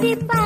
Pipa.